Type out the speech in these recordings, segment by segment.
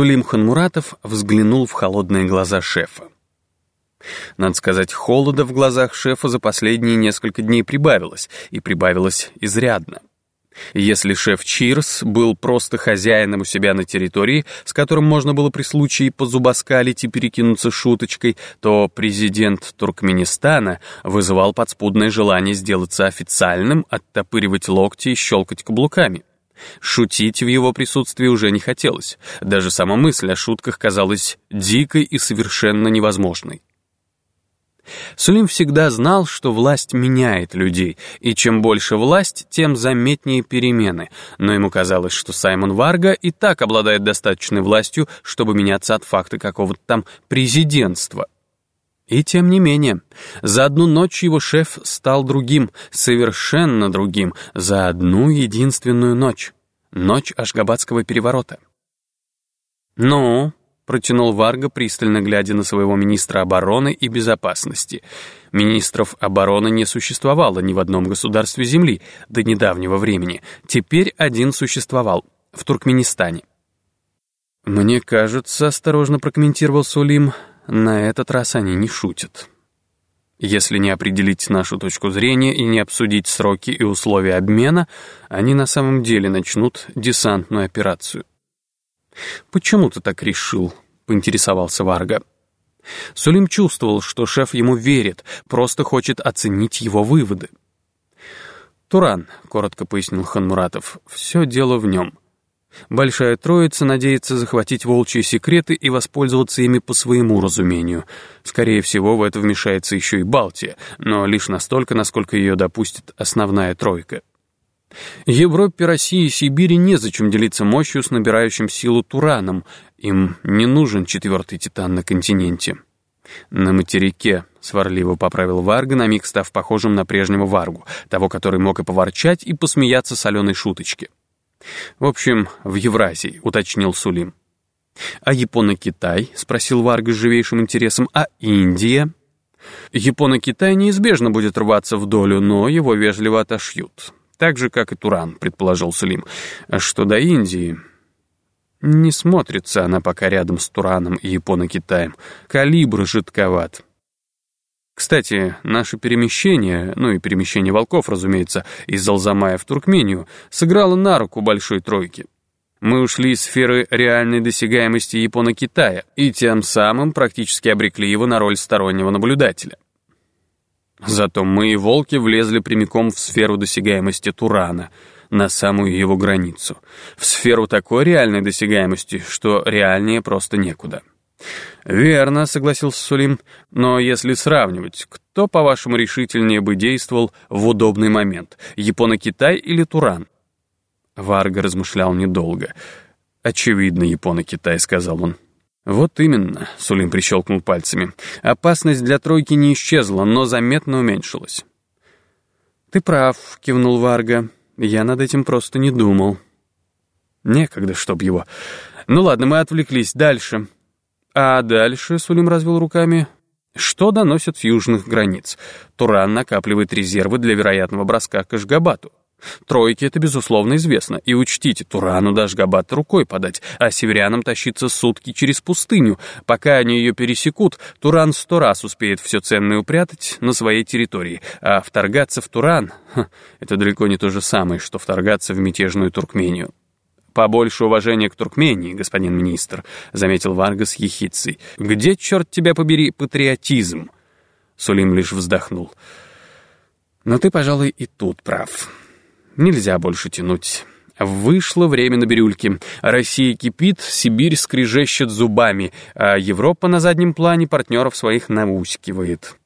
Сулим Ханмуратов взглянул в холодные глаза шефа. Надо сказать, холода в глазах шефа за последние несколько дней прибавилось, и прибавилось изрядно. Если шеф Чирс был просто хозяином у себя на территории, с которым можно было при случае позубоскалить и перекинуться шуточкой, то президент Туркменистана вызывал подспудное желание сделаться официальным, оттопыривать локти и щелкать каблуками. Шутить в его присутствии уже не хотелось. Даже сама мысль о шутках казалась дикой и совершенно невозможной. Сулим всегда знал, что власть меняет людей, и чем больше власть, тем заметнее перемены, но ему казалось, что Саймон Варга и так обладает достаточной властью, чтобы меняться от факта какого-то там президентства. И тем не менее, за одну ночь его шеф стал другим, совершенно другим, за одну единственную ночь. Ночь Ашгабадского переворота. «Ну, протянул Варга, пристально глядя на своего министра обороны и безопасности. Министров обороны не существовало ни в одном государстве Земли до недавнего времени. Теперь один существовал — в Туркменистане. «Мне кажется», — осторожно прокомментировал Сулим, — «на этот раз они не шутят». Если не определить нашу точку зрения и не обсудить сроки и условия обмена, они на самом деле начнут десантную операцию. «Почему ты так решил?» — поинтересовался Варга. Сулим чувствовал, что шеф ему верит, просто хочет оценить его выводы. «Туран», — коротко пояснил Ханмуратов, — «все дело в нем. Большая Троица надеется захватить волчьи секреты и воспользоваться ими по своему разумению. Скорее всего, в это вмешается еще и Балтия, но лишь настолько, насколько ее допустит основная тройка. Европе, России и Сибири незачем делиться мощью с набирающим силу Тураном. Им не нужен четвертый титан на континенте. На материке, сварливо поправил Варга, на миг став похожим на прежнего Варгу, того, который мог и поворчать, и посмеяться соленой шуточки. В общем, в Евразии, уточнил Сулим. А Японо-Китай? Спросил Варга с живейшим интересом. А Индия? Японо-Китай неизбежно будет рваться в долю, но его вежливо отошьют. Так же, как и Туран, предположил Сулим. А что до Индии... Не смотрится она пока рядом с Тураном и Японо-Китаем. Калибр жидковат. Кстати, наше перемещение, ну и перемещение волков, разумеется, из Алзамая в Туркмению, сыграло на руку Большой Тройки. Мы ушли из сферы реальной досягаемости Японо-Китая и тем самым практически обрекли его на роль стороннего наблюдателя. Зато мы и волки влезли прямиком в сферу досягаемости Турана, на самую его границу. В сферу такой реальной досягаемости, что реальнее просто некуда. «Верно», — согласился Сулим, — «но если сравнивать, кто, по-вашему, решительнее бы действовал в удобный момент, Японо-Китай или Туран?» Варга размышлял недолго. «Очевидно, Японо-Китай», — сказал он. «Вот именно», — Сулим прищелкнул пальцами. «Опасность для тройки не исчезла, но заметно уменьшилась». «Ты прав», — кивнул Варга. «Я над этим просто не думал». «Некогда, чтоб его. Ну ладно, мы отвлеклись. Дальше». «А дальше», — Сулим развел руками, — «что доносят с южных границ? Туран накапливает резервы для вероятного броска к Ашгабату. Тройке это, безусловно, известно. И учтите, Турану даже Габат рукой подать, а северянам тащиться сутки через пустыню. Пока они ее пересекут, Туран сто раз успеет все ценное упрятать на своей территории. А вторгаться в Туран это далеко не то же самое, что вторгаться в мятежную Туркмению. «Побольше уважения к Туркмении, господин министр», — заметил Варга с ехицей. «Где, черт тебя побери, патриотизм?» Сулим лишь вздохнул. «Но ты, пожалуй, и тут прав». Нельзя больше тянуть. Вышло время на бирюльке. Россия кипит, Сибирь скрежещет зубами, а Европа на заднем плане партнеров своих наускивает.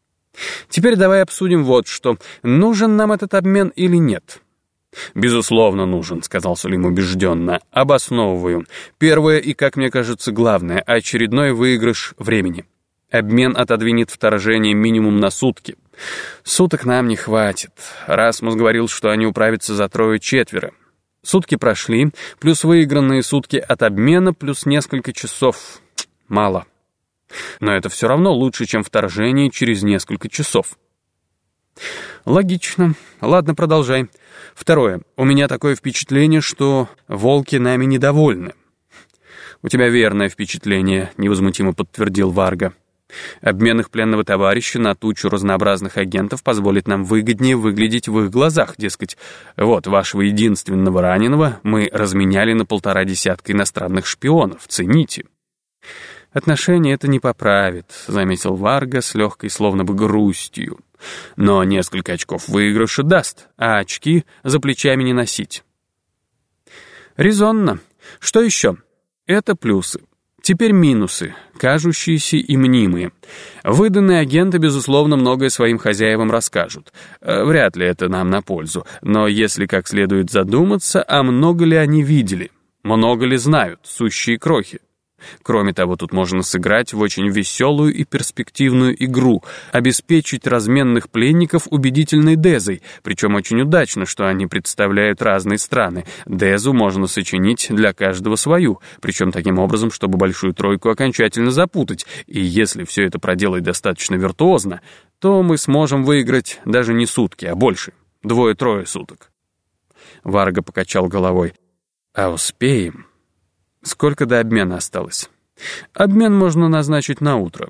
Теперь давай обсудим вот что. Нужен нам этот обмен или нет? «Безусловно, нужен», — сказал Сулим убежденно. «Обосновываю. Первое и, как мне кажется, главное — очередной выигрыш времени. Обмен отодвинет вторжение минимум на сутки. Суток нам не хватит. Расмус говорил, что они управятся за трое-четверо. Сутки прошли, плюс выигранные сутки от обмена, плюс несколько часов. Мало. Но это все равно лучше, чем вторжение через несколько часов. Логично. Ладно, продолжай. Второе. У меня такое впечатление, что волки нами недовольны. «У тебя верное впечатление», — невозмутимо подтвердил Варга. «Обмен их пленного товарища на тучу разнообразных агентов позволит нам выгоднее выглядеть в их глазах. Дескать, вот вашего единственного раненого мы разменяли на полтора десятка иностранных шпионов. Цените». «Отношения это не поправит», — заметил Варга с легкой, словно бы грустью. «Но несколько очков выигрыша даст, а очки за плечами не носить». «Резонно. Что еще?» Это плюсы. Теперь минусы, кажущиеся и мнимые. Выданные агенты, безусловно, многое своим хозяевам расскажут. Э, вряд ли это нам на пользу. Но если как следует задуматься, а много ли они видели? Много ли знают, сущие крохи? Кроме того, тут можно сыграть в очень веселую и перспективную игру, обеспечить разменных пленников убедительной дезой, причем очень удачно, что они представляют разные страны. Дезу можно сочинить для каждого свою, причем таким образом, чтобы большую тройку окончательно запутать, и если все это проделать достаточно виртуозно, то мы сможем выиграть даже не сутки, а больше, двое-трое суток. Варга покачал головой. «А успеем?» Сколько до обмена осталось? Обмен можно назначить на утро.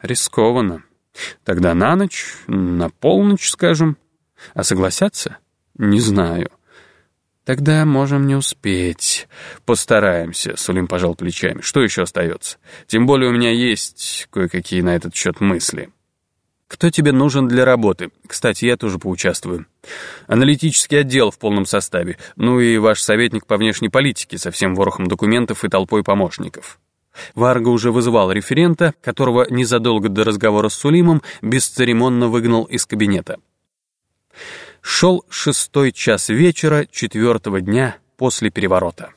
Рискованно. Тогда на ночь, на полночь, скажем. А согласятся? Не знаю. Тогда можем не успеть. Постараемся, Сулим пожал плечами. Что еще остается? Тем более у меня есть кое-какие на этот счет мысли. Кто тебе нужен для работы? Кстати, я тоже поучаствую. Аналитический отдел в полном составе. Ну и ваш советник по внешней политике со всем ворохом документов и толпой помощников. Варга уже вызывал референта, которого незадолго до разговора с Сулимом бесцеремонно выгнал из кабинета. Шел шестой час вечера четвертого дня после переворота.